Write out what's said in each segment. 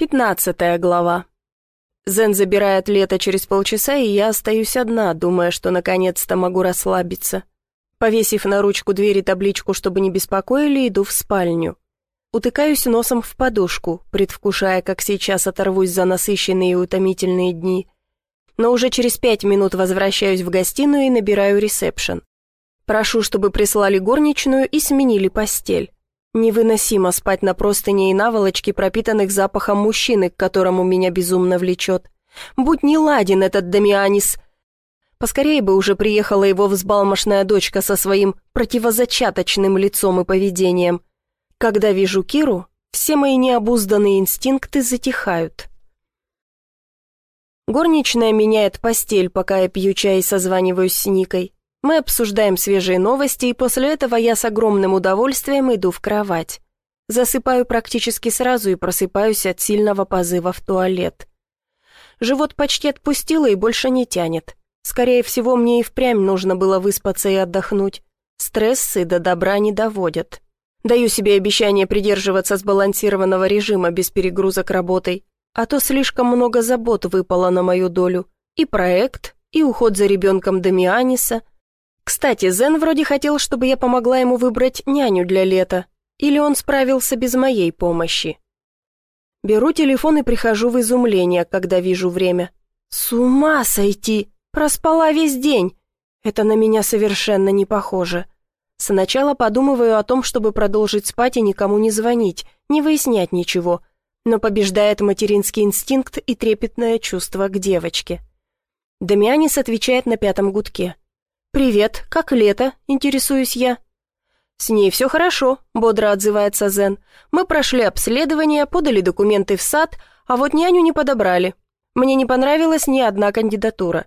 Пятнадцатая глава. Зен забирает лето через полчаса, и я остаюсь одна, думая, что наконец-то могу расслабиться. Повесив на ручку двери табличку, чтобы не беспокоили, иду в спальню. Утыкаюсь носом в подушку, предвкушая, как сейчас оторвусь за насыщенные и утомительные дни. Но уже через пять минут возвращаюсь в гостиную и набираю ресепшн. Прошу, чтобы прислали горничную и сменили постель. Невыносимо спать на простыне и наволочке, пропитанных запахом мужчины, к которому меня безумно влечет. Будь не ладен этот Дамианис. Поскорее бы уже приехала его взбалмошная дочка со своим противозачаточным лицом и поведением. Когда вижу Киру, все мои необузданные инстинкты затихают. Горничная меняет постель, пока я пью чай и созваниваюсь с Никой. Мы обсуждаем свежие новости, и после этого я с огромным удовольствием иду в кровать. Засыпаю практически сразу и просыпаюсь от сильного позыва в туалет. Живот почти отпустило и больше не тянет. Скорее всего, мне и впрямь нужно было выспаться и отдохнуть. Стрессы до добра не доводят. Даю себе обещание придерживаться сбалансированного режима без перегрузок работой, а то слишком много забот выпало на мою долю. И проект, и уход за ребенком Дамианиса – кстати, Зен вроде хотел, чтобы я помогла ему выбрать няню для лета. Или он справился без моей помощи? Беру телефон и прихожу в изумление, когда вижу время. С ума сойти! Проспала весь день! Это на меня совершенно не похоже. Сначала подумываю о том, чтобы продолжить спать и никому не звонить, не выяснять ничего, но побеждает материнский инстинкт и трепетное чувство к девочке. Дамианис отвечает на пятом гудке. «Привет, как лето?» – интересуюсь я. «С ней все хорошо», – бодро отзывается Зен. «Мы прошли обследование, подали документы в сад, а вот няню не подобрали. Мне не понравилась ни одна кандидатура.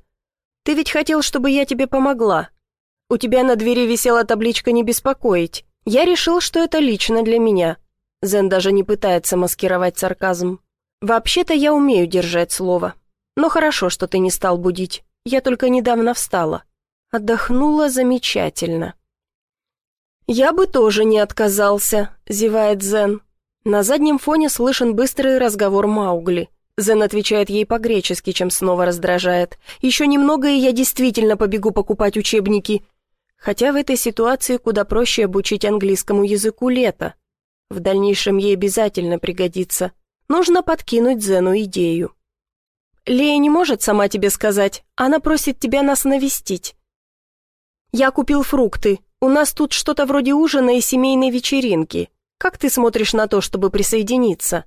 Ты ведь хотел, чтобы я тебе помогла. У тебя на двери висела табличка «Не беспокоить». Я решил, что это лично для меня». Зен даже не пытается маскировать сарказм. «Вообще-то я умею держать слово. Но хорошо, что ты не стал будить. Я только недавно встала». Отдохнула замечательно. «Я бы тоже не отказался», — зевает Зен. На заднем фоне слышен быстрый разговор Маугли. Зен отвечает ей по-гречески, чем снова раздражает. «Еще немного, и я действительно побегу покупать учебники». Хотя в этой ситуации куда проще обучить английскому языку лето. В дальнейшем ей обязательно пригодится. Нужно подкинуть Зену идею. «Лея не может сама тебе сказать. Она просит тебя нас навестить. «Я купил фрукты. У нас тут что-то вроде ужина и семейной вечеринки. Как ты смотришь на то, чтобы присоединиться?»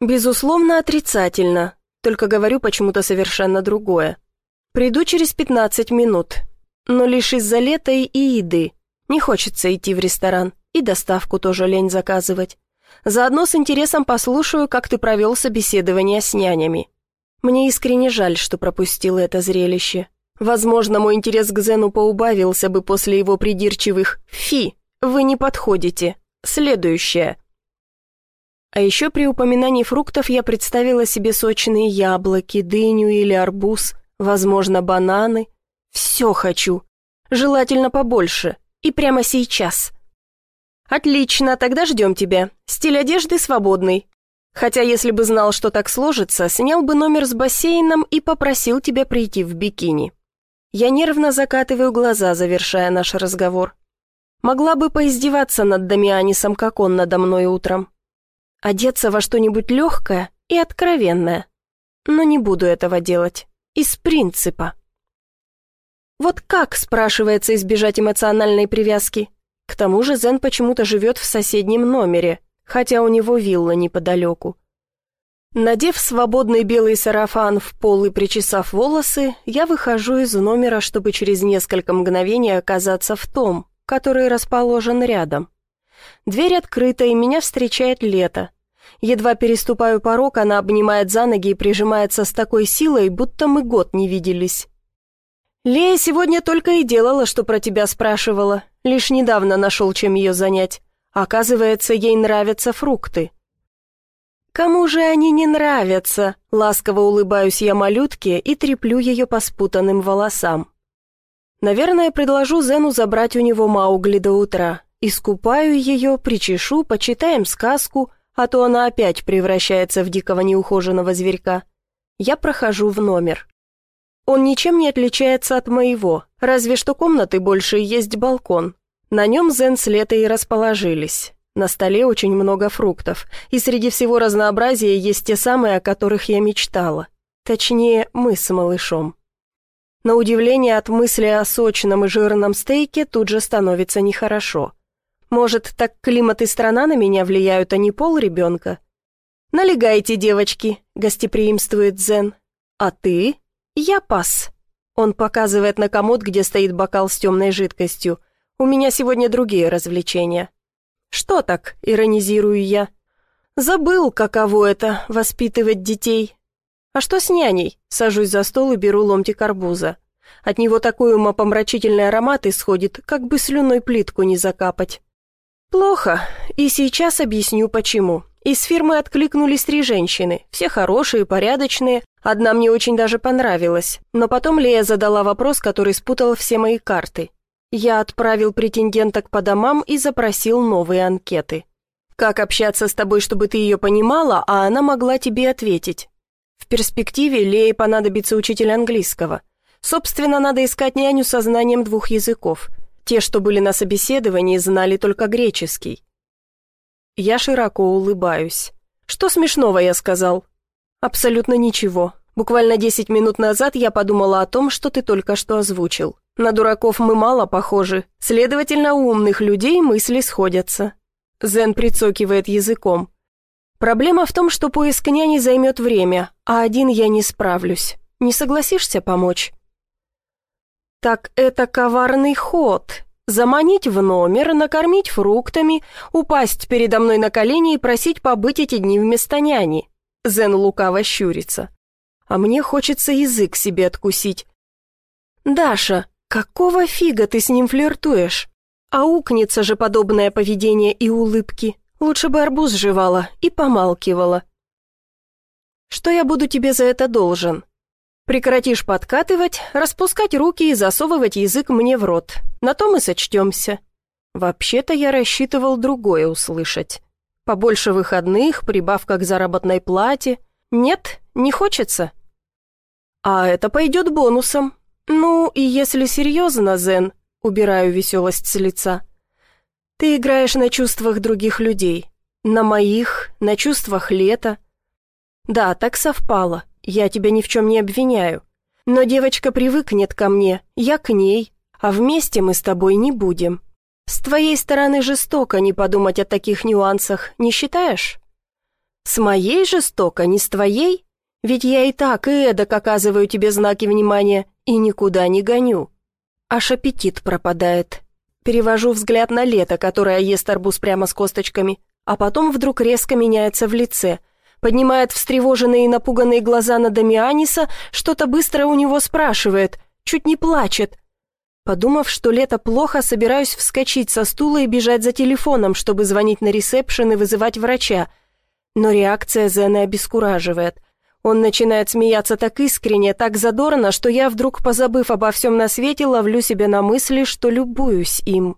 «Безусловно, отрицательно. Только говорю почему-то совершенно другое. Приду через 15 минут. Но лишь из-за лета и еды. Не хочется идти в ресторан. И доставку тоже лень заказывать. Заодно с интересом послушаю, как ты провел собеседование с нянями. Мне искренне жаль, что пропустила это зрелище. Возможно, мой интерес к Зену поубавился бы после его придирчивых «Фи, вы не подходите. Следующее». А еще при упоминании фруктов я представила себе сочные яблоки, дыню или арбуз, возможно, бананы. Все хочу. Желательно побольше. И прямо сейчас. Отлично, тогда ждем тебя. Стиль одежды свободный. Хотя, если бы знал, что так сложится, снял бы номер с бассейном и попросил тебя прийти в бикини. Я нервно закатываю глаза, завершая наш разговор. Могла бы поиздеваться над Дамианисом, как он надо мной утром. Одеться во что-нибудь легкое и откровенное. Но не буду этого делать. Из принципа. Вот как, спрашивается, избежать эмоциональной привязки? К тому же Зен почему-то живет в соседнем номере, хотя у него вилла неподалеку. Надев свободный белый сарафан в пол и причесав волосы, я выхожу из номера, чтобы через несколько мгновений оказаться в том, который расположен рядом. Дверь открыта, и меня встречает лето. Едва переступаю порог, она обнимает за ноги и прижимается с такой силой, будто мы год не виделись. «Лея сегодня только и делала, что про тебя спрашивала. Лишь недавно нашел, чем ее занять. Оказывается, ей нравятся фрукты». «Кому же они не нравятся?» Ласково улыбаюсь я малютке и треплю ее по спутанным волосам. Наверное, предложу Зену забрать у него Маугли до утра. Искупаю ее, причешу, почитаем сказку, а то она опять превращается в дикого неухоженного зверька. Я прохожу в номер. Он ничем не отличается от моего, разве что комнаты больше есть балкон. На нем Зен с Летой расположились. На столе очень много фруктов, и среди всего разнообразия есть те самые, о которых я мечтала. Точнее, мы с малышом. На удивление от мысли о сочном и жирном стейке тут же становится нехорошо. Может, так климат и страна на меня влияют, а не пол ребенка? «Налегайте, девочки», — гостеприимствует Зен. «А ты?» «Я пас». Он показывает на комод, где стоит бокал с темной жидкостью. «У меня сегодня другие развлечения». «Что так?» — иронизирую я. «Забыл, каково это — воспитывать детей». «А что с няней?» — сажусь за стол и беру ломтик арбуза. От него такой умопомрачительный аромат исходит, как бы слюной плитку не закапать. «Плохо, и сейчас объясню почему. Из фирмы откликнулись три женщины, все хорошие, порядочные, одна мне очень даже понравилась, но потом Лея задала вопрос, который спутал все мои карты. Я отправил претенденток по домам и запросил новые анкеты. Как общаться с тобой, чтобы ты ее понимала, а она могла тебе ответить? В перспективе Лее понадобится учитель английского. Собственно, надо искать няню со знанием двух языков. Те, что были на собеседовании, знали только греческий. Я широко улыбаюсь. «Что смешного я сказал?» «Абсолютно ничего. Буквально десять минут назад я подумала о том, что ты только что озвучил. На дураков мы мало похожи, следовательно, у умных людей мысли сходятся». Зен прицокивает языком. «Проблема в том, что поиск няни займет время, а один я не справлюсь. Не согласишься помочь?» «Так это коварный ход. Заманить в номер, накормить фруктами, упасть передо мной на колени и просить побыть эти дни вместо няни». Зен лукаво щурится. «А мне хочется язык себе откусить». «Даша, какого фига ты с ним флиртуешь? Аукнется же подобное поведение и улыбки. Лучше бы арбуз жевала и помалкивала». «Что я буду тебе за это должен?» Прекратишь подкатывать, распускать руки и засовывать язык мне в рот. На то мы сочтемся. Вообще-то я рассчитывал другое услышать. Побольше выходных, прибавка к заработной плате. Нет, не хочется. А это пойдет бонусом. Ну, и если серьезно, Зен, убираю веселость с лица. Ты играешь на чувствах других людей. На моих, на чувствах лета. Да, так совпало. Я тебя ни в чем не обвиняю. Но девочка привыкнет ко мне, я к ней, а вместе мы с тобой не будем. С твоей стороны жестоко не подумать о таких нюансах, не считаешь? С моей жестоко, не с твоей? Ведь я и так, и эдак оказываю тебе знаки внимания и никуда не гоню. Аж аппетит пропадает. Перевожу взгляд на лето, которое ест арбуз прямо с косточками, а потом вдруг резко меняется в лице – поднимает встревоженные и напуганные глаза на Дамианиса, что-то быстро у него спрашивает, чуть не плачет. Подумав, что лето плохо, собираюсь вскочить со стула и бежать за телефоном, чтобы звонить на ресепшн и вызывать врача. Но реакция Зена обескураживает. Он начинает смеяться так искренне, так задорно, что я, вдруг позабыв обо всем на свете, ловлю себя на мысли, что любуюсь им.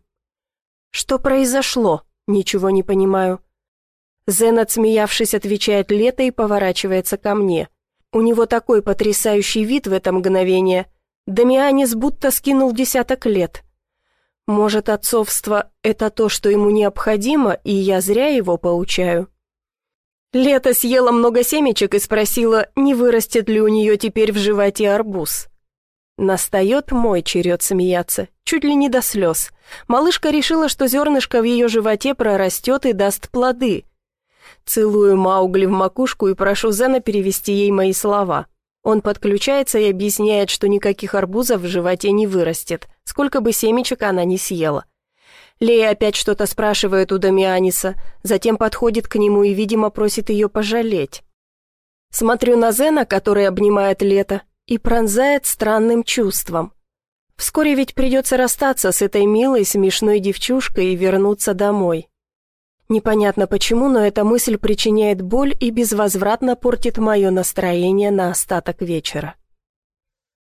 Что произошло? Ничего не понимаю. Зен, отсмеявшись, отвечает Лето и поворачивается ко мне. У него такой потрясающий вид в это мгновение. Дамианис будто скинул десяток лет. Может, отцовство — это то, что ему необходимо, и я зря его поучаю? Лето съела много семечек и спросила, не вырастет ли у нее теперь в животе арбуз. Настает мой черед смеяться, чуть ли не до слез. Малышка решила, что зернышко в ее животе прорастет и даст плоды — Целую Маугли в макушку и прошу Зена перевести ей мои слова. Он подключается и объясняет, что никаких арбузов в животе не вырастет, сколько бы семечек она не съела. Лея опять что-то спрашивает у Дамианиса, затем подходит к нему и, видимо, просит ее пожалеть. Смотрю на Зена, который обнимает Лето, и пронзает странным чувством. Вскоре ведь придется расстаться с этой милой, смешной девчушкой и вернуться домой. Непонятно почему, но эта мысль причиняет боль и безвозвратно портит мое настроение на остаток вечера.